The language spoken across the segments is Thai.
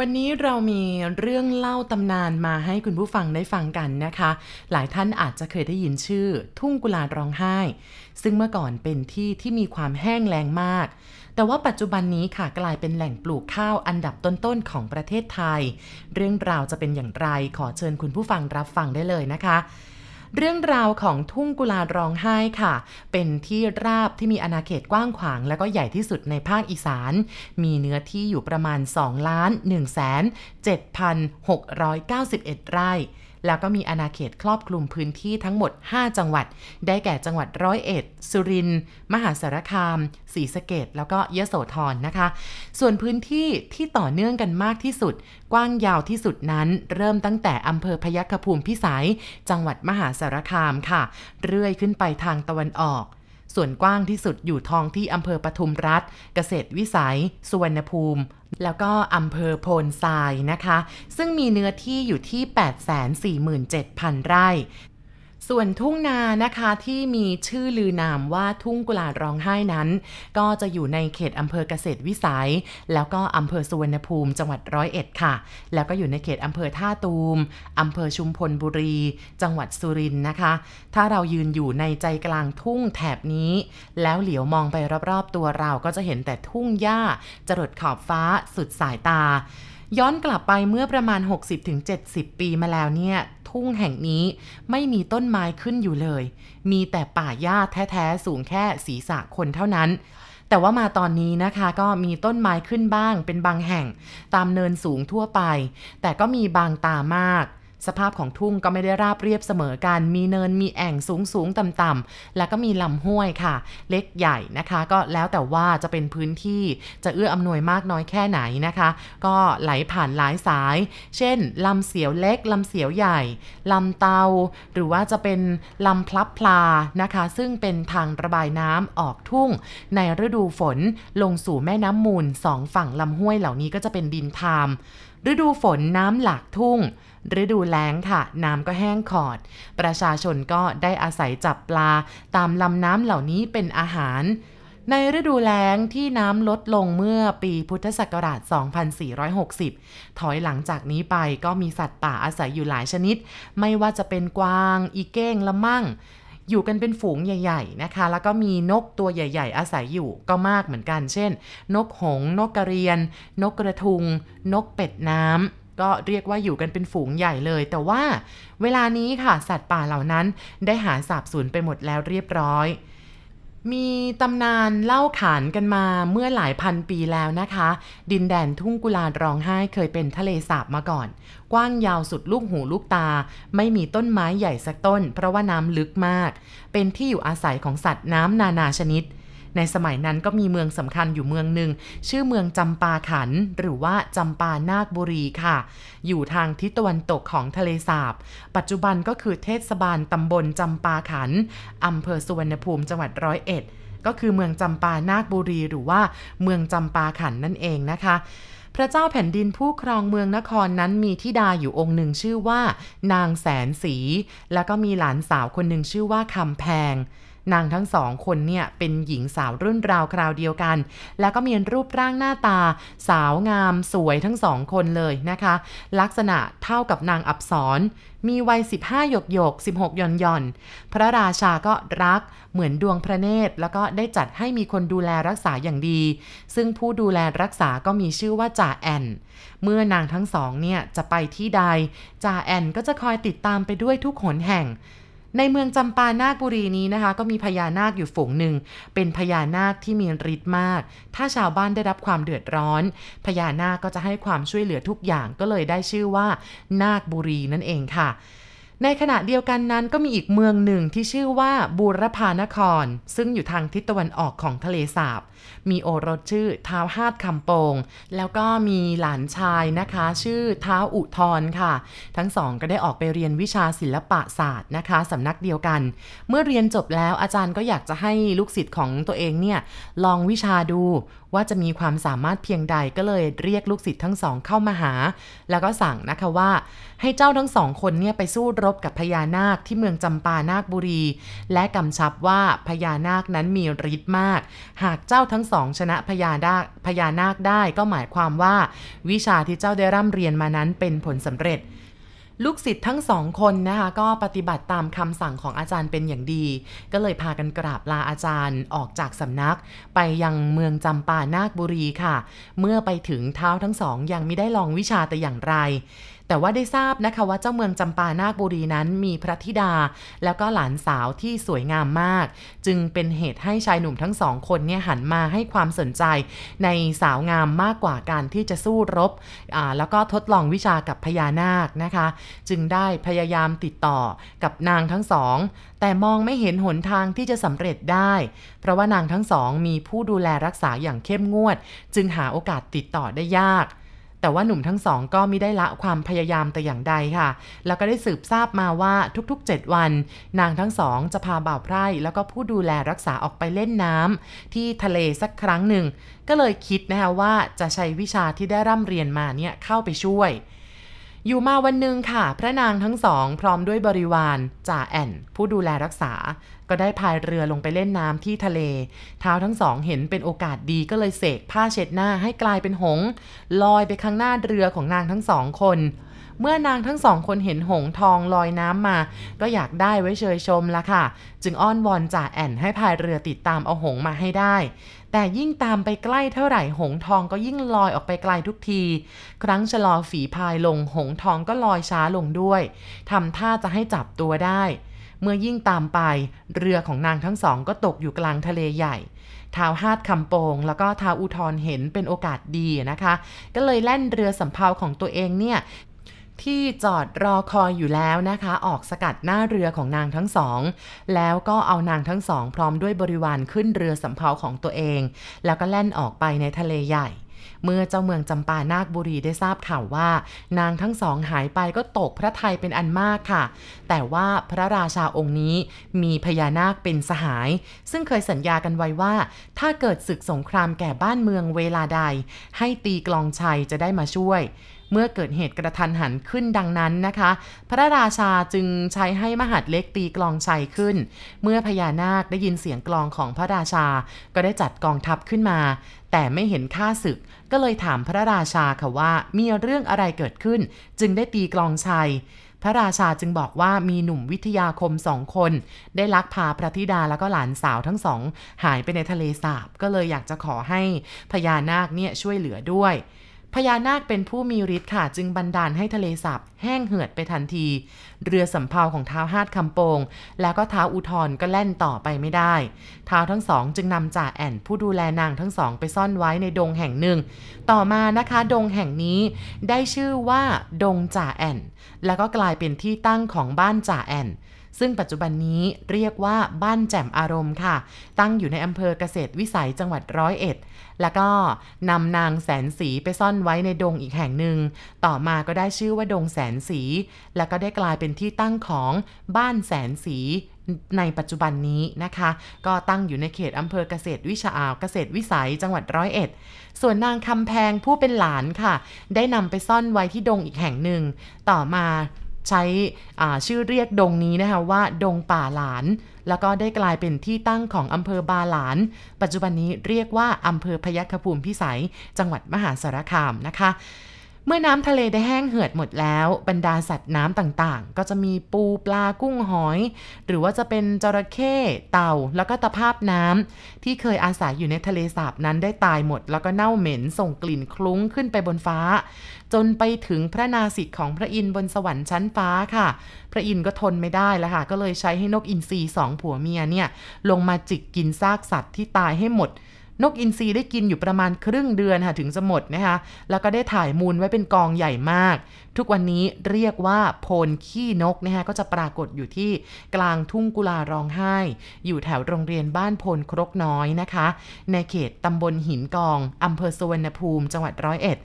วันนี้เรามีเรื่องเล่าตำนานมาให้คุณผู้ฟังได้ฟังกันนะคะ หลายท่านอาจจะเคยได้ยินชื่อ ทุ่งกุลาร้องไห้ ซึ่งเมื่อก่อนเป็นที่ที่มีความแห้งแล้งมาก แต่ว่าปัจจุบันนี้ค่ะกลายเป็นแหล่งปลูกข้าวอันดับต้นๆของประเทศไทย เรื่องราวจะเป็นอย่างไรขอเชิญคุณผู้ฟังรับฟังได้เลยนะคะ เรื่องราวของทุ่งกุลาร้องไห้ค่ะ เป็นที่ราบที่มีอาณาเขตกว้างขวาง และก็ใหญ่ที่สุดในภาคอีสาน มีเนื้อที่อยู่ประมาณ2ล้าน1แสน7,691 ไร่ แล้วก็มีอาณาเขตครอบคลุมพื้นที่ทั้งหมด 5 จังหวัด ได้แก่จังหวัดร้อยเอ็ด สุรินทร์ มหาสารคามศรีสะเกดแล้วก็ยโสธรนะคะ ส่วนพื้นที่ที่ต่อเนื่องกันมากที่สุด กว้างยาวที่สุดนั้น เริ่มตั้งแต่อำเภอพยัคฆภูมิพิสัย จังหวัดมหาสารคามค่ะ เรื่อยขึ้นไปทางตะวันออก ส่วนกว้างที่สุดอยู่ท้องที่อำเภอปทุมรัฐ เกษตรวิสัย สุวรรณภูมิ แล้วก็อำเภอโพนทรายนะคะ ซึ่งมีเนื้อที่อยู่ที่ 847,000 ไร่ ส่วนทุ่งนานะคะที่มีชื่อลือนามว่าทุ่งกุลาร้องไห้นั้น ก็จะอยู่ในเขตอำเภอเกษตรวิสัย แล้วก็อำเภอสุวรรณภูมิจังหวัดร้อยเอ็ดค่ะ แล้วก็อยู่ในเขตอำเภอท่าตูมอำเภอชุมพลบุรี จังหวัดสุรินทร์นะคะ ถ้าเรายืนอยู่ในใจกลางทุ่งแถบนี้ แล้วเหลียวมองไปรอบๆตัวเราก็จะเห็นแต่ทุ่งหญ้าจรดขอบฟ้าสุดสายตาย้อนกลับไปเมื่อประมาณ 60-70 ปีมาแล้วเนี่ย ทุ่งแห่งนี้ ไม่มีต้นไม้ขึ้นอยู่เลย มีแต่ป่าหญ้าแท้ ๆ สูงแค่ศีรษะคนเท่านั้น แต่ว่ามาตอนนี้นะคะก็มีต้นไม้ขึ้นบ้างเป็นบางแห่ง ตามเนินสูงทั่วไป แต่ก็มีบางตามาก สภาพของทุ่งก็ไม่ได้ราบเรียบเสมอกัน มีเนินมีแอ่งสูงสูงต่ำต่ำแล้วก็มีลำห้วยค่ะ เล็กใหญ่นะคะ ก็แล้วแต่ว่าจะเป็นพื้นที่จะเอื้ออำนวยมากน้อยแค่ไหนนะคะ ก็ไหลผ่านหลายสาย เช่นลำเสียวเล็กลำเสียวใหญ่ลำเตา หรือว่าจะเป็นลำพลับพลานะคะ ซึ่งเป็นทางระบายน้ำออกทุ่ง ในฤดูฝนลงสู่แม่น้ำมูลสองฝั่งลำห้วยเหล่านี้ก็จะเป็นดินทามฤดูฝนน้ำหลากทุ่ง ฤดูแล้งค่ะ น้ำก็แห้งขอด ประชาชนก็ได้อาศัยจับปลา ตามลำน้ำเหล่านี้เป็นอาหาร ในฤดูแล้งที่น้ำลดลงเมื่อปีพุทธศักราช 2460 ถอยหลังจากนี้ไปก็มีสัตว์ป่าอาศัยอยู่หลายชนิด ไม่ว่าจะเป็นกวาง อีเก้งละมั่ง อยู่กันเป็นฝูงใหญ่ ๆนะคะ แล้วก็มีนกตัวใหญ่ ๆ อาศัยอยู่ก็มากเหมือนกัน เช่น นกหง นกกระเรียน นกกระทุง นกเป็ดน้ำก็เรียกว่าอยู่กันเป็นฝูงใหญ่เลย แต่ว่าเวลานี้ค่ะ สัตว์ป่าเหล่านั้นได้หาสาบสูญไปหมดแล้วเรียบร้อย มีตำนานเล่าขานกันมาเมื่อหลายพันปีแล้วนะคะ ดินแดนทุ่งกุลาร้องไห้เคยเป็นทะเลสาบมาก่อน กว้างยาวสุดลูกหูลูกตา ไม่มีต้นไม้ใหญ่สักต้น เพราะว่าน้ำลึกมาก เป็นที่อยู่อาศัยของสัตว์น้ำนานาชนิด ในสมัยนั้นก็มีเมืองสำคัญอยู่เมืองหนึ่งชื่อเมืองจำปาขัน หรือว่าจำปานาคบุรีค่ะ อยู่ทางทิศตะวันตกของทะเลสาบ ปัจจุบันก็คือเทศบาลตำบลจำปาขันอำเภอสุวรรณภูมิจังหวัดร้อยเอ็ดก็คือเมืองจำปานาคบุรี หรือว่าเมืองจำปาขันนั่นเองนะคะ พระเจ้าแผ่นดินผู้ครองเมืองนครนั้นมีทิดาอยู่องค์หนึ่งชื่อว่า นางแสนสี แล้วก็มีหลานสาวคนหนึ่งชื่อว่าคำแพง นางทั้งสองคนเนี่ยเป็นหญิงสาวรุ่นราวคราวเดียวกัน แล้วก็มีรูปร่างหน้าตา สาวงามสวยทั้งสองคนเลยนะคะ ลักษณะเท่ากับนางอับสรมีวัย 15 หยกหยก 16ย่อนย่อน พระราชาก็รักเหมือนดวงพระเนตร แล้วก็ได้จัดให้มีคนดูแลรักษาอย่างดี ซึ่งผู้ดูแลรักษาก็มีชื่อว่าจ่าแอน เมื่อนางทั้งสองเนี่ยจะไปที่ใด จ่าแอนก็จะคอยติดตามไปด้วยทุกหนแห่ง ในเมืองจำปานาคบุรีนี้นะคะ ก็มีพญานาคอยู่ฝูงหนึ่ง เป็นพญานาคที่มีฤทธิ์มาก ถ้าชาวบ้านได้รับความเดือดร้อน พญานาคก็จะให้ความช่วยเหลือทุกอย่างก็เลยได้ชื่อว่า นาคบุรีนั่นเองค่ะในขณะเดียวกันนั้นก็มีอีกเมืองหนึ่งที่ชื่อว่าบูรพานคร ซึ่งอยู่ทางทิศตะวันออกของทะเลสาบ มีโอรสชื่อท้าวฮาดคำโปง แล้วก็มีหลานชายนะคะ ชื่อท้าวอุทรค่ะ ทั้งสองก็ได้ออกไปเรียนวิชาศิลปะศาสตร์นะคะสำนักเดียวกัน เมื่อเรียนจบแล้วอาจารย์ก็อยากจะให้ลูกศิษย์ของตัวเองเนี่ยลองวิชาดูว่าจะมีความสามารถเพียงใดก็เลยเรียกลูกศิษย์ทั้งสองเข้ามาหา แล้วก็สั่งนะคะว่า ให้เจ้าทั้งสองคนเนี่ยไปสู้รรบกับพญานาคที่เมืองจำปานาคบุรี และกำชับว่าพญานาคนั้นมีฤทธิ์มาก หากเจ้าทั้งั้งสองชนะพญานาคพญานาคได้ก็หมายความว่า วิชาที่เจ้าได้ร่ำเรียนมานั้นเป็นผลสำเร็จ ลูกศิษย์ทั้งสองคนนะคะก็ปฏิบัติตามคำสั่งของอาจารย์เป็นอย่างดี ก็เลยพากันกราบลาอาจารย์ออกจากสำนัก ไปยังเมืองจำปานาคบุรีค่ะ เมื่อไปถึงเท้าทั้งสองยังไม่ได้ลองวิชาแต่อย่างไร แต่ว่าได้ทราบนะคะว่าเจ้าเมืองจำปานาคบุรีนั้นมีพระธิดา แล้วก็หลานสาวที่สวยงามมาก จึงเป็นเหตุให้ชายหนุ่มทั้งสองคนเนี่ยหันมาให้ความสนใจในสาวงามมากกว่าการที่จะสู้รบแล้วก็ทดลองวิชากับพญานาคนะคะ จึงได้พยายามติดต่อกับนางทั้งสอง แต่มองไม่เห็นหนทางที่จะสำเร็จได้ เพราะว่านางทั้งสองมีผู้ดูแลรักษาอย่างเข้มงวด จึงหาโอกาสติดต่อได้ยาก แต่ว่าหนุ่มทั้งสองก็ไม่ได้ละความพยายามแต่อย่างใดค่ะ แล้วก็ได้สืบทราบมาว่าทุกๆ 7 วัน นางทั้งสองจะพาบ่าวไพร่ แล้วก็ผู้ดูแลรักษาออกไปเล่นน้ำที่ทะเลสักครั้งหนึ่ง ก็เลยคิดนะคะว่าจะใช้วิชาที่ได้ร่ำเรียนมาเนี่ยเข้าไปช่วย อยู่มาวันหนึ่งค่ะ พระนางทั้งสอง พร้อมด้วยบริวารจ่าแอนผู้ดูแลรักษา ก็ได้พายเรือลงไปเล่นน้ำที่ทะเล เท้าทั้งสองเห็นเป็นโอกาสดีก็เลยเสกผ้าเช็ดหน้าให้กลายเป็นหง ลอยไปข้างหน้าเรือของนางทั้งสองคน เมื่อนางทั้งสองคนเห็นหงทองลอยน้ำมา ก็อยากได้ไว้เชยชมละค่ะ จึงอ้อนวอนจ่าแอนให้พายเรือติดตามเอาหงมาให้ได้ แต่ยิ่งตามไปใกล้เท่าไหร่หงทองก็ยิ่งลอยออกไปไกลทุกที ครั้งชะลอฝีพายลงหงทองก็ลอยช้าลงด้วยทำท่าจะให้จับตัวได้ เมื่อยิ่งตามไป เรือของนางทั้งสองก็ตกอยู่กลางทะเลใหญ่ท้าวฮาดคำโปง แล้วก็ท้าวอุทรเห็นเป็นโอกาสดีนะคะ ก็เลยแล่นเรือสำเภาของตัวเองเนี่ย ที่จอดรอคอยอยู่แล้วนะคะ ออกสกัดหน้าเรือของนางทั้งสอง แล้วก็เอานางทั้งสอง พร้อมด้วยบริวารขึ้นเรือสำเภาของตัวเอง แล้วก็แล่นออกไปในทะเลใหญ่ เมื่อเจ้าเมืองจำปานาคบุรีได้ทราบข่าวว่า นางทั้งสองหายไปก็ตกพระไทยเป็นอันมากค่ะ แต่ว่าพระราชาองค์นี้มีพญานาคเป็นสหาย ซึ่งเคยสัญญากันไว้ว่า ถ้าเกิดศึกสงครามแก่บ้านเมืองเวลาใด ให้ตีกลองชัยจะได้มาช่วย เมื่อเกิดเหตุกระทันหันขึ้นดังนั้นนะคะ พระราชาจึงใช้ให้มหาดเล็กตีกลองชัยขึ้น เมื่อพญานาคได้ยินเสียงกลองของพระราชา ก็ได้จัดกองทัพขึ้นมา แต่ไม่เห็นค่าศึก ก็เลยถามพระราชาค่ะว่ามีเรื่องอะไรเกิดขึ้น จึงได้ตีกลองชัยพระราชาจึงบอกว่ามีหนุ่มวิทยาคมสองคน ได้ลักพาพระธิดาแล้วก็หลานสาวทั้งสอง หายไปในทะเลสาบ ก็เลยอยากจะขอให้พญานาคเนี่ยช่วยเหลือด้วย พญานาคเป็นผู้มีฤทธิ์ค่ะ จึงบันดาลให้ทะเลสาบแห้งเหือดไปทันที เรือสำเภาของเท้าฮาดคำโปง แล้วก็เท้าอุทรก็แล่นต่อไปไม่ได้เท้าทั้งสองจึงนำจ่าแอนผู้ดูแลนางทั้งสองไปซ่อนไว้ในดงแห่งหนึ่ง ต่อมานะคะดงแห่งนี้ได้ชื่อว่า ดงจ่าแอนแล้วก็กลายเป็นที่ตั้งของบ้านจ่าแอนซึ่งปัจจุบันนี้เรียกว่าบ้านแจ่มอารมณ์ค่ะ ตั้งอยู่ในอำเภอเกษตรวิสัยจังหวัดร้อยเอ็ด แล้วก็นำนางแสนสีไปซ่อนไว้ในดงอีกแห่งหนึ่ง ต่อมาก็ได้ชื่อว่าดงแสนสี แล้วก็ได้กลายเป็นที่ตั้งของบ้านแสนสีในปัจจุบันนี้นะคะ ก็ตั้งอยู่ในเขตอำเภอเกษตรวิชาอาเกษตรวิสัยจังหวัดร้อยเอ็ด ส่วนนางคำแพงผู้เป็นหลานค่ะ ได้นำไปซ่อนไว้ที่ดงอีกแห่งหนึ่ง ต่อมา ใช้ชื่อเรียกดงนี้นะคะว่า ดงป่าหลาน แล้วก็ได้กลายเป็นที่ตั้งของอำเภอบาหลาน ปัจจุบันนี้เรียกว่าอำเภอพยัคฆภูมิพิสัย จังหวัดมหาสารคามนะคะ เมื่อน้ำทะเลได้แห้งเหือดหมดแล้ว บรรดาสัตว์น้ำต่างๆ ก็จะมีปูปลากุ้งหอย หรือว่าจะเป็นจระเข้เต่าแล้วก็ตะภาพน้ำที่เคยอาศัยอยู่ในทะเลสาบนั้นได้ตายหมด แล้วก็เน่าเหม็นส่งกลิ่นคลุ้งขึ้นไปบนฟ้า จนไปถึงพระนาสิกของพระอินทร์บนสวรรค์ชั้นฟ้าค่ะ พระอินทร์ก็ทนไม่ได้แล้วค่ะ ก็เลยใช้ให้นกอินทรีสองผัวเมียเนี่ยลงมาจิกกินซากสัตว์ที่ตายให้หมด นกอินทรีได้กินอยู่ประมาณครึ่งเดือนค่ะถึงจะหมดนะคะแล้วก็ได้ถ่ายมูลไว้เป็นกองใหญ่มาก ทุกวันนี้เรียกว่าโพนขี้นกนะคะก็จะปรากฏอยู่ที่กลางทุ่งกุลาร้องไห้ อยู่แถวโรงเรียนบ้านโพนครกน้อยนะคะ ในเขตตำบลหินกองอำเภอสวนภูมิ จังหวัดร้อยเอ็ด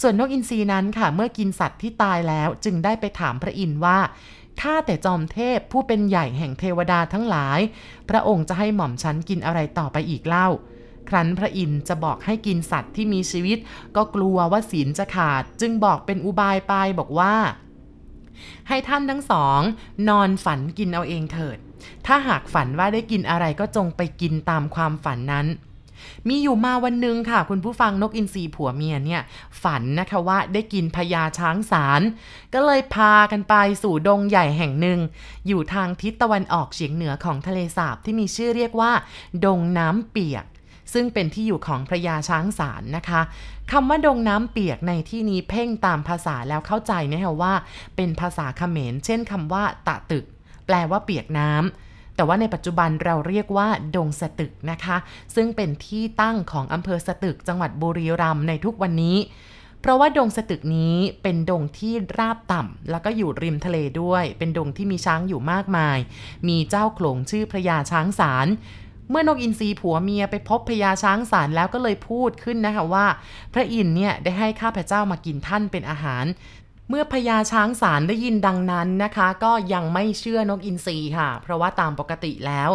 ส่วนนกอินทรีนั้นค่ะ เมื่อกินสัตว์ที่ตายแล้วจึงได้ไปถามพระอินทร์ว่าข้าแต่จอมเทพผู้เป็นใหญ่แห่งเทวดาทั้งหลาย พระองค์จะให้หม่อมฉันกินอะไรต่อไปอีกเล่า ครั้นพระอินทร์จะบอกให้กินสัตว์ที่มีชีวิต ก็กลัวว่าศีลจะขาด จึงบอกเป็นอุบายไปบอกว่า ให้ท่านทั้งสอง นอนฝันกินเอาเองเถิด ถ้าหากฝันว่าได้กินอะไรก็จงไปกินตามความฝันนั้นมีอยู่มาวันหนึ่งค่ะ คุณผู้ฟังนกอินทรีผัวเมียเนี่ย ฝันนะคะว่าได้กินพญาช้างสาร ก็เลยพากันไปสู่ดงใหญ่แห่งหนึ่ง อยู่ทางทิศตะวันออกเฉียงเหนือของทะเลสาบที่มีชื่อเรียกว่า ดงน้ำเปียก ซึ่งเป็นที่อยู่ของพระยาช้างสารนะคะคำว่าดงน้ำเปียกในที่นี้เพ่งตามภาษาแล้วเข้าใจนะคะว่า เป็นภาษาเขมร เช่นคำว่า ตะตึก แปลว่าเปียกน้ำแต่ว่าในปัจจุบันเราเรียกว่าดงสตึกนะคะ ซึ่งเป็นที่ตั้งของอำเภอสตึกจังหวัดบุรีรัมย์ในทุกวันนี้ เพราะว่าดงสตึกนี้เป็นดงที่ราบต่ำแล้วก็อยู่ริมทะเลด้วย เป็นดงที่มีช้างอยู่มากมาย มีเจ้าโขลงชื่อพระยาช้างสาร เมื่อนกอินทรีผัวเมียไปพบพญาช้างสารแล้วก็เลยพูดขึ้นนะคะว่า พระอินเนี่ยได้ให้ข้าพเจ้ามากินท่านเป็นอาหาร เมื่อพญาช้างสารได้ยินดังนั้นนะคะ ก็ยังไม่เชื่อนกอินทรีค่ะ เพราะว่าตามปกติแล้ว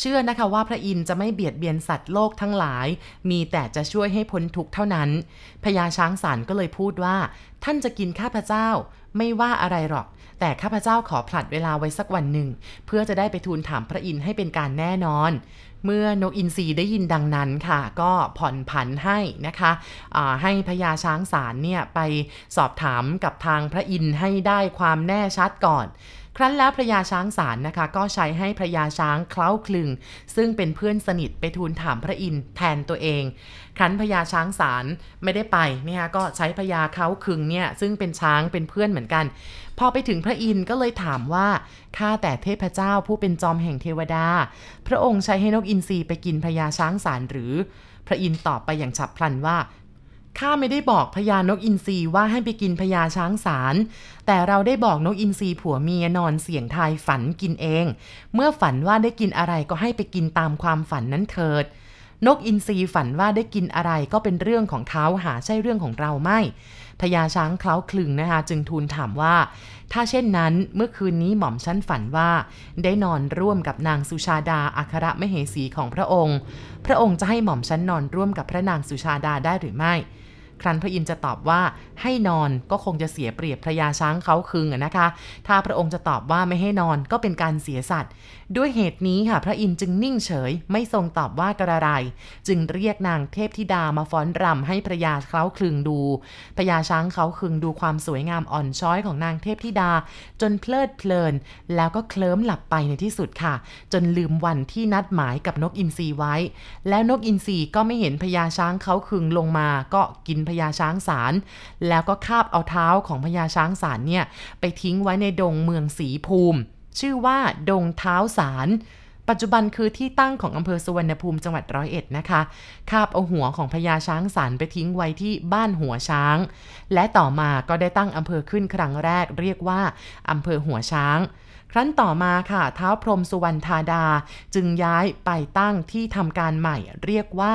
เชื่อนะคะว่าพระอินจะไม่เบียดเบียนสัตว์โลกทั้งหลาย มีแต่จะช่วยให้พ้นทุกข์เท่านั้นพญาช้างสารก็เลยพูดว่า ท่านจะกินข้าพเจ้าไม่ว่าอะไรหรอกแต่ข้าพเจ้าขอผลัดเวลาไว้สักวันหนึ่ง เพื่อจะได้ไปทูลถามพระอินทร์ให้เป็นการแน่นอน เมื่อนกอินทรีได้ยินดังนั้นค่ะ ก็ผ่อนผันให้นะคะให้พญาช้างสารเนี่ยไปสอบถามกับทางพระอินทร์ให้ได้ความแน่ชัดก่อน ครั้นแล้วพระยาช้างสารนะคะ ก็ใช้ให้พระยาช้างเคล้าคลึง ซึ่งเป็นเพื่อนสนิทไปทูลถามพระอินทร์แทนตัวเอง ครั้นพญาช้างสารไม่ได้ไปเนี่ยก็ใช้พญาเคล้าคลึงเนี่ยซึ่งเป็นช้างเป็นเพื่อนเหมือนกัน พอไปถึงพระอินทร์ก็เลยถามว่าข้าแต่เทพเจ้าผู้เป็นจอมแห่งเทวดา พระองค์ใช้ให้นกอินทรีไปกินพญาช้างสารหรือ พระอินทร์ตอบไปอย่างฉับพลันว่า ข้าไม่ได้บอกพญานกอินทรีว่าให้ไปกินพญาช้างสาร แต่เราได้บอกนกอินทรีผัวเมียนอนเสี่ยงทายฝันกินเอง เมื่อฝันว่าได้กินอะไรก็ให้ไปกินตามความฝันนั้นเถิด นกอินทรีฝันว่าได้กินอะไรก็เป็นเรื่องของเขาหาใช่เรื่องของเราไม่พญาช้างเคล้าคลึงนะคะจึงทูลถามว่า ถ้าเช่นนั้นเมื่อคืนนี้หม่อมชั้นฝันว่า ได้นอนร่วมกับนางสุชาดาอัครมเหสีของพระองค์ พระองค์จะให้หม่อมชั้นนอนร่วมกับพระนางสุชาดาได้หรือไม่ ครั้นพระอินทร์จะตอบว่าให้นอนก็คงจะเสียเปรียบพระยาช้างเขาคึงนะคะ ถ้าพระองค์จะตอบว่าไม่ให้นอนก็เป็นการเสียสัตว์ ด้วยเหตุนี้ค่ะพระอินทร์จึงนิ่งเฉย ไม่ทรงตอบว่ากระไร จึงเรียกนางเทพธิดามาฟ้อนรำให้พระยาเขาคึงดูพระยาช้างเขาคึงดูความสวยงามอ่อนช้อยของนางเทพธิดา จนเพลิดเพลิน แล้วก็เคลิ้มหลับไปในที่สุดค่ะ จนลืมวันที่นัดหมายกับนกอินทรีไว้ แล้วนกอินทรีก็ไม่เห็นพญาช้างเขาคึงลงมาก็กินพญาช้างสาร แล้วก็คาบเอาเท้าของพญาช้างสารเนี่ยไปทิ้งไว้ในดงเมืองสีภูมิ ชื่อว่าดงเท้าสารปัจจุบันคือที่ตั้งของอำเภอสุวรรณภูมิจังหวัดร้อยเอ็ดนะคะ คาบเอาหัวของพญาช้างสารไปทิ้งไว้ที่บ้านหัวช้าง และต่อมาก็ได้ตั้งอำเภอขึ้นครั้งแรกเรียกว่าอำเภอหัวช้าง ครั้นต่อมาค่ะเท้าพรมสุวรรณธาดา จึงย้ายไปตั้งที่ทำการใหม่ เรียกว่า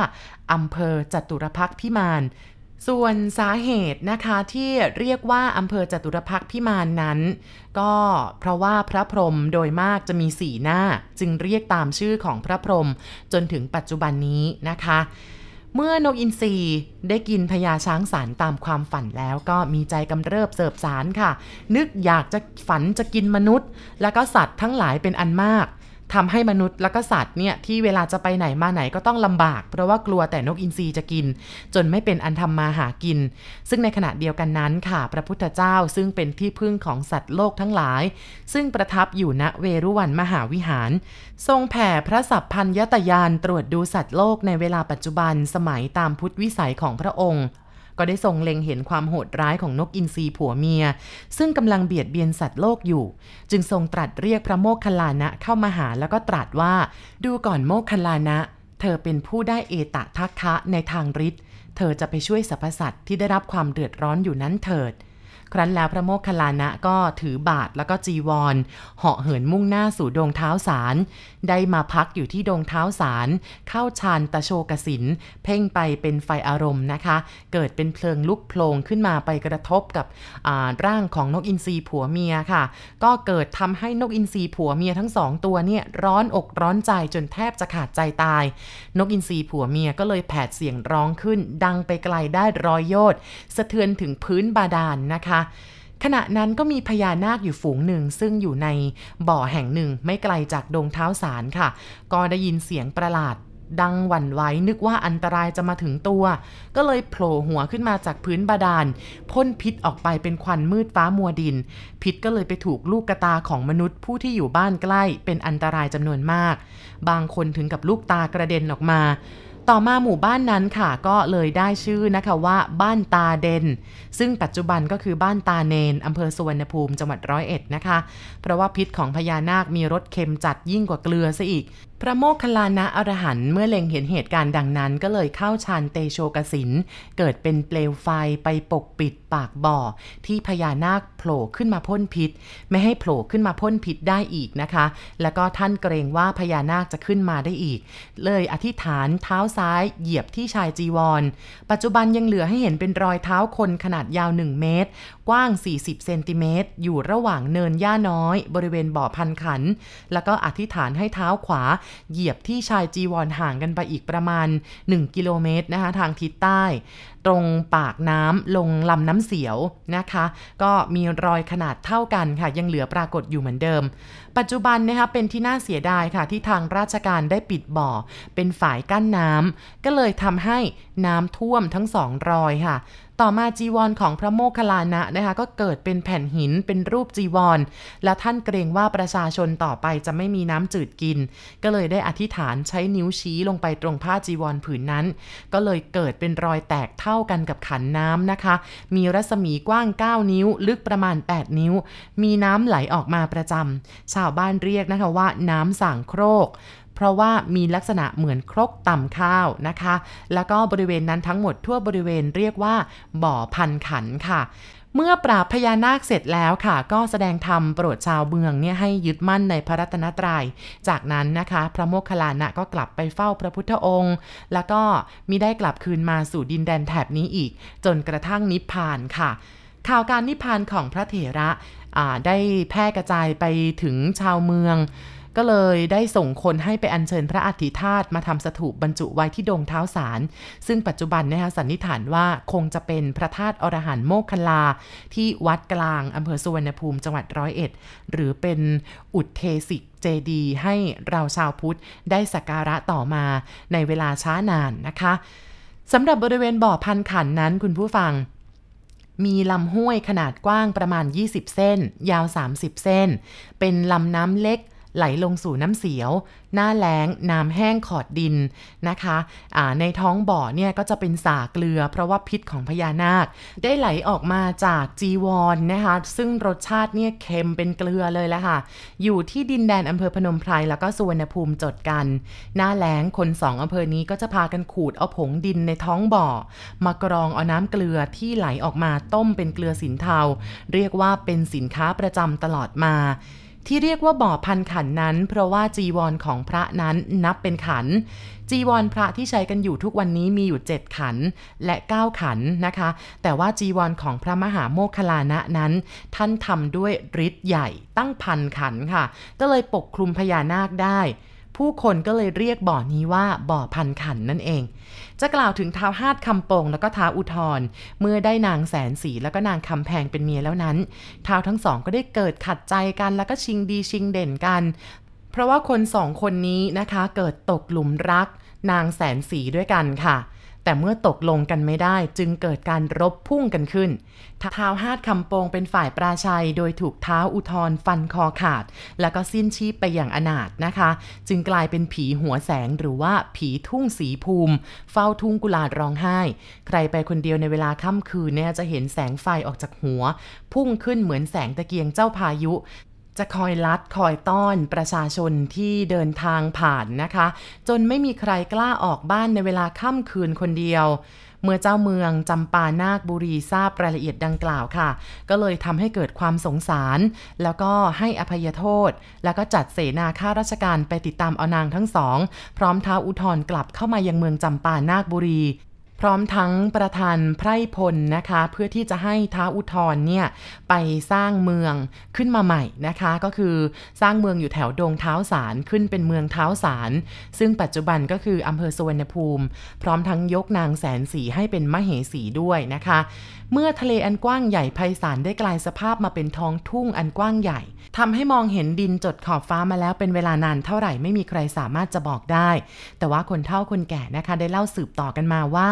อำเภอจตุรพักพิมาน ส่วนสาเหตุนะคะที่เรียกว่าอำเภอจตุรพักพิมานนั้น ก็เพราะว่าพระพรหมโดยมากจะมีสีหน้า จึงเรียกตามชื่อของพระพรหมจนถึงปัจจุบันนี้นะคะ เมื่อนกอินทรีได้กินพญาช้างสารตามความฝันแล้วก็มีใจกำเริบเสบสารค่ะ นึกอยากจะฝันจะกินมนุษย์ แล้วก็สัตว์ทั้งหลายเป็นอันมาก ทำให้มนุษย์และก็สัตว์เนี่ยที่เวลาจะไปไหนมาไหนก็ต้องลำบาก เพราะว่ากลัวแต่นกอินทรีจะกิน จนไม่เป็นอันทำมาหากิน ซึ่งในขณะเดียวกันนั้นค่ะ พระพุทธเจ้าซึ่งเป็นที่พึ่งของสัตว์โลกทั้งหลาย ซึ่งประทับอยู่ณเวรุวันมหาวิหาร ทรงแผ่พระสัพพัญญตยานตรวจดูสัตว์โลกในเวลาปัจจุบันสมัยตามพุทธวิสัยของพระองค์ ก็ได้ทรงเล็งเห็นความโหดร้ายของนกอินทรีผัวเมีย ซึ่งกำลังเบียดเบียนสัตว์โลกอยู่ จึงทรงตรัสเรียกพระโมคคัลลานะเข้ามาหาแล้วก็ตรัสว่า ดูก่อนโมคคัลลานะ เธอเป็นผู้ได้เอตะทักคะในทางฤทธิ์เธอจะไปช่วยสรรพสัตว์ที่ได้รับความเดือดร้อนอยู่นั้นเถิดครั้นแล้วพระโมคคัลลานะก็ถือบาทแล้วก็จีวร เหาะเหินมุ่งหน้าสู่ดงเท้าสาร ได้มาพักอยู่ที่ดงเท้าสาร เข้าชานตะโชกสิน เพ่งไปเป็นไฟอารมณ์นะคะ เกิดเป็นเพลิงลุกโผลงขึ้นมาไปกระทบกับร่างของนกอินทรีผัวเมียค่ะ ก็เกิดทำให้นกอินทรีผัวเมียทั้งสองตัวเนี่ยร้อนอกร้อนใจจนแทบจะขาดใจตาย นกอินทรีผัวเมียก็เลยแผดเสียงร้องขึ้น ดังไปไกลได้ร้อยโยชน์สะเทือนถึงพื้นบาดาลนนะคะ ขณะนั้นก็มีพญานาคอยู่ฝูงหนึ่ง ซึ่งอยู่ในบ่อแห่งหนึ่งไม่ไกลจากดงเท้าสารค่ะ ก็ได้ยินเสียงประหลาดดังหวั่นไหวนึกว่าอันตรายจะมาถึงตัว ก็เลยโผล่หัวขึ้นมาจากพื้นบาดาลพ่นพิษออกไปเป็นควันมืดฟ้ามัวดิน พิษก็เลยไปถูกลูกกระตาของมนุษย์ผู้ที่อยู่บ้านใกล้เป็นอันตรายจำนวนมาก บางคนถึงกับลูกตากระเด็นออกมา ต่อมาหมู่บ้านนั้นค่ะก็เลยได้ชื่อนะคะว่าบ้านตาเดน ซึ่งปัจจุบันก็คือบ้านตาเนนอำเภอสุวรรณภูมิจังหวัดร้อยเอ็ดนะคะ เพราะว่าพิษของพญานาคมีรสเค็มจัดยิ่งกว่าเกลือซะอีก พระโมคคัลลานะอรหันต์เมื่อเล็งเห็นเหตุการณ์ดังนั้นก็เลยเข้าฌานเตโชกสิน เกิดเป็นเปลวไฟไปปกปิดปากบ่อ ที่พญานาคโผล่ขึ้นมาพ่นพิษ ไม่ให้โผล่ขึ้นมาพ่นพิษได้อีกนะคะ แล้วก็ท่านเกรงว่าพญานาคจะขึ้นมาได้อีก เลยอธิษฐานเท้าซ้ายเหยียบที่ชายจีวร ปัจจุบันยังเหลือให้เห็นเป็นรอยเท้าคนขนาดยาว 1 เมตร กว้าง 40 เซนติเมตร อยู่ระหว่างเนินหญ้าน้อย บริเวณบ่อพันขัน แล้วก็อธิษฐานให้เท้าขวา เหยียบที่ชายจีวรห่างกันไปอีกประมาณ 1 กิโลเมตรนะคะทางทิศใต้ตรงปากน้ำลงลำน้ำเสียวนะคะ ก็มีรอยขนาดเท่ากันค่ะ ยังเหลือปรากฏอยู่เหมือนเดิม ปัจจุบันนะคะเป็นที่น่าเสียดายค่ะ ที่ทางราชการได้ปิดบ่อ เป็นฝายกั้นน้ำก็เลยทำให้น้ำท่วมทั้งสองรอยค่ะต่อมาจีวรของพระโมคคัลลานะนะคะก็เกิดเป็นแผ่นหินเป็นรูปจีวร และท่านเกรงว่าประชาชนต่อไปจะไม่มีน้ำจืดกิน ก็เลยได้อธิษฐานใช้นิ้วชี้ลงไปตรงผ้าจีวรผืนนั้น ก็เลยเกิดเป็นรอยแตกเท่าากันกับขันน้ำนะคะ มีรัศมีกว้าง 9 นิ้ว ลึกประมาณ 8 นิ้ว มีน้ำไหลออกมาประจำชาวบ้านเรียกนะคะว่าน้ำสั่งโครกเพราะว่ามีลักษณะเหมือนครกต่ำข้าวนะคะ แล้วก็บริเวณนั้นทั้งหมดทั่วบริเวณเรียกว่า บ่อพันขันค่ะ เมื่อปราบพญานาคเสร็จแล้วค่ะ ก็แสดงธรรมโปรดชาวเมืองเนี่ยให้ยึดมั่นในพระรัตนตรยัย จากนั้นนะคะ พระโมคคัลลานะก็กลับไปเฝ้าพระพุทธองค์ แล้วก็มิได้กลับคืนมาสู่ดินแดนแถบนี้อีก จนกระทั่งนิพพานค่ะ ข่าวการนิพพานของพระเถระได้แพร่กระจายไปถึงชาวเมือง ก็เลยได้ส่งคนให้ไปอัญเชิญพระอัฐิธาตุมาทำสถูปบรรจุไว้ที่ดงเท้าสาร ซึ่งปัจจุบันนะคะสันนิษฐานว่าคงจะเป็นพระธาตุอรหันต์โมคคลา ที่วัดกลางอำเภอสุวรรณภูมิจังหวัดร้อยเอ็ด หรือเป็นอุดเทสิกเจดีให้เราชาวพุทธได้สักการะต่อมาในเวลาช้านานนะคะสำหรับบริเวณบ่อพันขันนั้นคุณผู้ฟังมีลำห้วยขนาดกว้างประมาณ 20 เส้น ยาว 30 เส้น เป็นลำน้ำเล็ก ไหลลงสู่น้ำเสียว หน้าแล้งน้ำแห้งขอดดินนะคะะในท้องบ่อเนี่ยก็จะเป็นสาเกลือ เพราะว่าพิษของพญานาค ได้ไหลออกมาจากจีวรนนะคะซึ่งรสชาติเนี่ยเค็มเป็นเกลือเลยแหละค่ะ อยู่ที่ดินแดนอำเภอพนมไพรแล้วก็สุวรรณภูมิจดกัน หน้าแล้งคนสองอำเภอนี้ก็จะพากันขูดเอาผงดินในท้องบ่อ มากรองเอาน้ำเกลือที่ไหลออกมาต้มเป็นเกลือสินเทา เรียกว่าเป็นสินค้าประจำตลอดมา ที่เรียกว่าบ่อพันขันนั้น เพราะว่าจีวรของพระนั้นนับเป็นขัน จีวรพระที่ใช้กันอยู่ทุกวันนี้มีอยู่ 7 ขันและ 9 ขันนะคะ แต่ว่าจีวรของพระมหาโมคคลานะนั้น ท่านทำด้วยฤทธิ์ใหญ่ตั้งพันขันค่ะ ก็เลยปกคลุมพญานาคได้ ผู้คนก็เลยเรียกบ่อนี้ว่าบ่อพันขันนั่นเอง จะกล่าวถึงท้าวฮาดคำปงแล้วก็ท้าวอุทรเมื่อได้นางแสนสีแล้วก็นางคำแพงเป็นเมียแล้วนั้นท้าวทั้งสองก็ได้เกิดขัดใจกันแล้วก็ชิงดีชิงเด่นกัน เพราะว่าคนสองคนนี้นะคะเกิดตกหลุมรักนางแสนสีด้วยกันค่ะ แต่เมื่อตกลงกันไม่ได้จึงเกิดการรบพุ่งกันขึ้น ท้าวฮาดคำโปงเป็นฝ่ายปราชัย โดยถูกเท้าอุทรฟันคอขาด แล้วก็สิ้นชีพไปอย่างอนาถนะคะ จึงกลายเป็นผีหัวแสงหรือว่าผีทุ่งสีภูมิ เฝ้าทุ่งกุลาดร้องไห้ ใครไปคนเดียวในเวลาค่ำคืนเนี่ยจะเห็นแสงไฟออกจากหัว พุ่งขึ้นเหมือนแสงตะเกียงเจ้าพายุ จะคอยลัดคอยต้อนประชาชนที่เดินทางผ่านนะคะ จนไม่มีใครกล้าออกบ้านในเวลาค่ำคืนคนเดียว เมื่อเจ้าเมืองจำปานาคบุรีทราบรายละเอียดดังกล่าวค่ะ ก็เลยทำให้เกิดความสงสาร แล้วก็ให้อภัยโทษ แล้วก็จัดเสนาข้าราชการไปติดตามเอานางทั้งสอง พร้อมท้าอุทธรกลับเข้ามายังเมืองจำปานาคบุรี พร้อมทั้งประธานไพร่พลนะคะ เพื่อที่จะให้ท้าอุทธรเนี่ยไปสร้างเมืองขึ้นมาใหม่นะคะ ก็คือสร้างเมืองอยู่แถวดงเท้าสารขึ้นเป็นเมืองเท้าสารซึ่งปัจจุบันก็คืออำเภอสุวรรณภูมิ พร้อมทั้งยกนางแสนสีให้เป็นมเหสีด้วยนะคะ เมื่อทะเลอันกว้างใหญ่ไพศาลได้กลายสภาพมาเป็นท้องทุ่งอันกว้างใหญ่ทำให้มองเห็นดินจดขอบฟ้ามาแล้วเป็นเวลานานเท่าไหร่ไม่มีใครสามารถจะบอกได้ แต่ว่าคนเฒ่าคนแก่นะคะ ได้เล่าสืบต่อกันมาว่า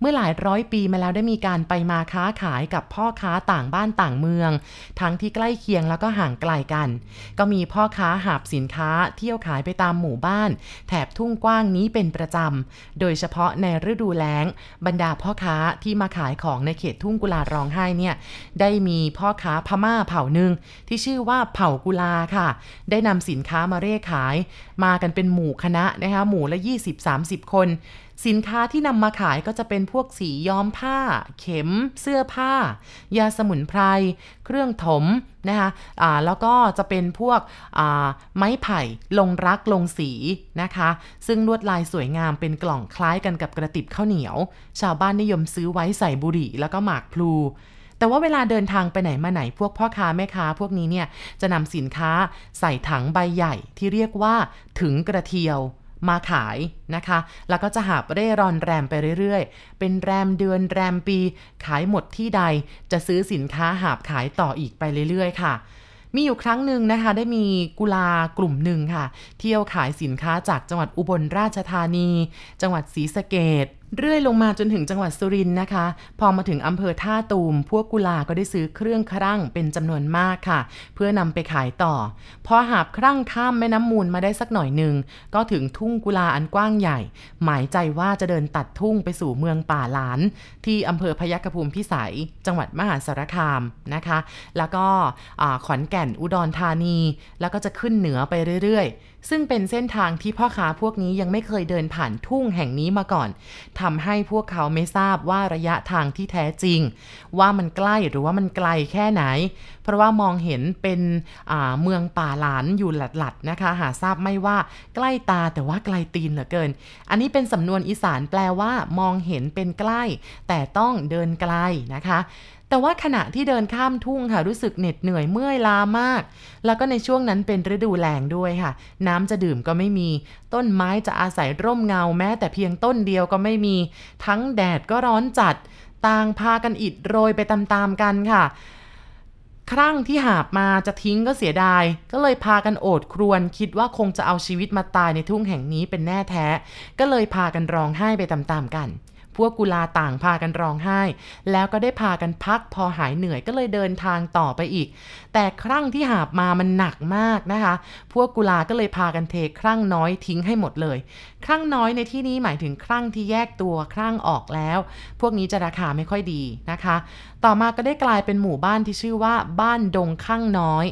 เมื่อหลายร้อยปีมาแล้วได้มีการไปมาค้าขายกับพ่อค้าต่างบ้านต่างเมือง ทั้งที่ใกล้เคียงแล้วก็ห่างไกลกัน ก็มีพ่อค้าหาบสินค้าเที่ยวขายไปตามหมู่บ้าน แถบทุ่งกว้างนี้เป็นประจำ โดยเฉพาะในฤดูแล้ง บรรดาพ่อค้าที่มาขายของในเขตทุ่งกุลาร้องไห้เนี่ยได้มีพ่อค้าพม่าเผ่าหนึ่งที่ชื่อว่าเผ่ากุลาค่ะ ได้นำสินค้ามาเร่ขาย มากันเป็นหมู่คณะนะคะหมู่ละ 20-30 คน สินค้าที่นำมาขายก็จะเป็นพวกสีย้อมผ้า เข็ม เสื้อผ้า ยาสมุนไพร เครื่องถมนะคะะแล้วก็จะเป็นพวกไม้ไผ่ลงรักลงสีนะคะ ซึ่งลวดลายสวยงามเป็นกล่องคล้ายกันกับกระติบข้าวเหนียว ชาวบ้านนิยมซื้อไว้ใส่บุหรี่แล้วก็หมากพลูแต่ว่าเวลาเดินทางไปไหนมาไหนพวกพ่อค้าแม่ค้าพวกนี้เนี่ยจะนำสินค้าใส่ถังใบใหญ่ที่เรียกว่าถึงกระเทียว มาขายนะคะ แล้วก็จะหาบเร่ร่อนแรมไปเรื่อยๆ เป็นแรมเดือนแรมปี ขายหมดที่ใด จะซื้อสินค้าหาบขายต่ออีกไปเรื่อยๆ ค่ะ มีอยู่ครั้งหนึ่งนะคะ ได้มีกุลากลุ่มหนึ่งค่ะ เที่ยวขายสินค้าจากจังหวัดอุบลราชธานี จังหวัดศรีสะเกดเรื่อยลงมาจนถึงจังหวัดสุรินทร์นะคะ พอมาถึงอำเภอท่าตูม พวกกุลาก็ได้ซื้อเครื่องครั่งเป็นจำนวนมากค่ะ เพื่อนำไปขายต่อ พอหาบครั่งข้ามแม่น้ำมูลมาได้สักหน่อยหนึ่ง ก็ถึงทุ่งกุลาอันกว้างใหญ่ หมายใจว่าจะเดินตัดทุ่งไปสู่เมืองป่าหลาน ที่อำเภอพยัคฆภูมิพิสัย จังหวัดมหาสารคามนะคะ แล้วก็ขอนแก่นอุดรธานี แล้วก็จะขึ้นเหนือไปเรื่อยๆ ซึ่งเป็นเส้นทางที่พ่อค้าพวกนี้ยังไม่เคยเดินผ่านทุ่งแห่งนี้มาก่อนทำให้พวกเขาไม่ทราบว่าระยะทางที่แท้จริง ว่ามันใกล้หรือว่ามันไกลแค่ไหน เพราะว่ามองเห็นเป็นเมืองป่าหลานอยู่หลัดๆนะคะ หาทราบไม่ว่าใกล้ตาแต่ว่าไกลตีนเหลือเกิน อันนี้เป็นสำนวนอีสานแปลว่ามองเห็นเป็นใกล้ แต่ต้องเดินไกลนะคะ แต่ว่าขณะที่เดินข้ามทุ่งค่ะรู้สึกเหน็ดเหนื่อยเมื่อยล้ามาก แล้วก็ในช่วงนั้นเป็นฤดูแล้งด้วยค่ะ น้ำจะดื่มก็ไม่มี ต้นไม้จะอาศัยร่มเงาแม้แต่เพียงต้นเดียวก็ไม่มี ทั้งแดดก็ร้อนจัด ต่างพากันอิดโรยไปตามๆกันค่ะครั้งที่หาบมาจะทิ้งก็เสียดาย ก็เลยพากันโอดครวญคิดว่าคงจะเอาชีวิตมาตายในทุ่งแห่งนี้เป็นแน่แท้ ก็เลยพากันร้องไห้ไปตามๆกัน พวกกุลาต่างพากันร้องไห้ แล้วก็ได้พากันพักพอหายเหนื่อยก็เลยเดินทางต่อไปอีก แต่ครั้งที่หาบมามันหนักมากนะคะ พวกกุลาก็เลยพากันเทครั้งน้อยทิ้งให้หมดเลยครั้งน้อยในที่นี้หมายถึงครั้งที่แยกตัวครั้งออกแล้ว พวกนี้จะราคาไม่ค่อยดีนะคะ ต่อมาก็ได้กลายเป็นหมู่บ้านที่ชื่อว่าบ้านดงข้างน้อย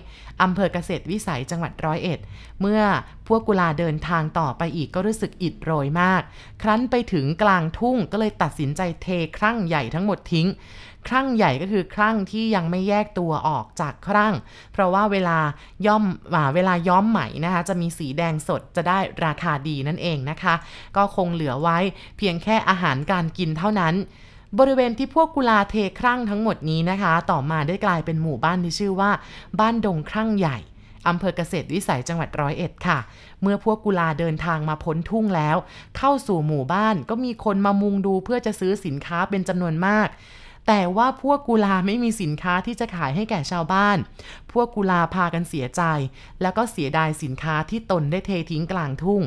อำเภอเกษตรวิสัยจังหวัดร้อยเอ็ด เมื่อพวกกุลาเดินทางต่อไปอีกก็รู้สึกอิดโรยมาก ครั้นไปถึงกลางทุ่งก็เลยตัดสินใจเทครั่งใหญ่ทั้งหมดทิ้ง ครั่งใหญ่ก็คือครั่งที่ยังไม่แยกตัวออกจากครั่ง เพราะว่าเวลาย่อมเวลาย้อมไหมนะคะจะมีสีแดงสดจะได้ราคาดีนั่นเองนะคะ ก็คงเหลือไว้เพียงแค่อาหารการกินเท่านั้นบริเวณที่พวกกุลาเทครั่งทั้งหมดนี้นะคะ ต่อมาได้กลายเป็นหมู่บ้านที่ชื่อว่า บ้านดงครั่งใหญ่อำเภอเกษตรวิสัยจังหวัดร้อยเอ็ดค่ะ เมื่อพวกกุลาเดินทางมาพ้นทุ่งแล้ว เข้าสู่หมู่บ้านก็มีคนมามุงดูเพื่อจะซื้อสินค้าเป็นจำนวนมาก แต่ว่าพวกกุลาไม่มีสินค้าที่จะขายให้แก่ชาวบ้าน พวกกุลาพากันเสียใจ แล้วก็เสียดายสินค้าที่ตนได้เททิ้งกลางทุ่ง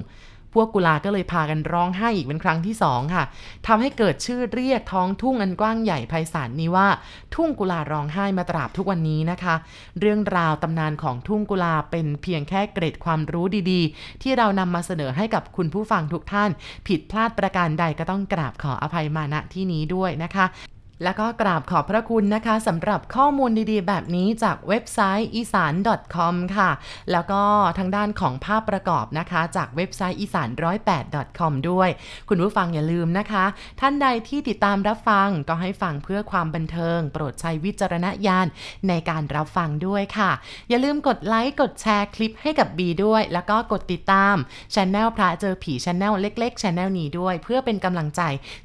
พวกกุลาก็เลยพากันร้องไห้อีกเป็นครั้งที่สองค่ะทำให้เกิดชื่อเรียกท้องทุ่งอันกว้างใหญ่ไพศาลนี้ว่า ทุ่งกุลาร้องไห้มาตราบทุกวันนี้นะคะ เรื่องราวตำนานของทุ่งกุลาเป็นเพียงแค่เกร็ดความรู้ดีๆ ที่เรานำมาเสนอให้กับคุณผู้ฟังทุกท่าน ผิดพลาดประการใดก็ต้องกราบขออภัยมาณที่นี้ด้วยนะคะ แล้วก็กราบขอบพระคุณนะคะสำหรับข้อมูลดีๆ แบบนี้จากเว็บไซต์อีสาน .com ค่ะ แล้วก็ทางด้านของภาพประกอบนะคะ จากเว็บไซต์อีสาน 108 com ด้วย คุณผู้ฟังอย่าลืมนะคะ ท่านใดที่ติดตามรับฟังก็ให้ฟังเพื่อความบันเทิง โปรดใช้วิจารณญาณในการรับฟังด้วยค่ะ อย่าลืมกดไลค์กดแชร์คลิปให้กับบีด้วย แล้วก็กดติดตามช anel พระเจอผีช anel เล็กๆช anel นี้ด้วย เพื่อเป็นกำลังใจ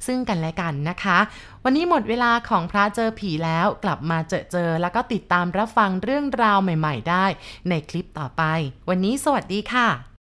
ซึ่งกันและกันนะคะ วันนี้หมดเวลาของพระเจอผีแล้วกลับมาเจอเจอ แล้วก็ติดตามรับฟังเรื่องราวใหม่ ๆ ได้ ในคลิปต่อไป วันนี้สวัสดีค่ะ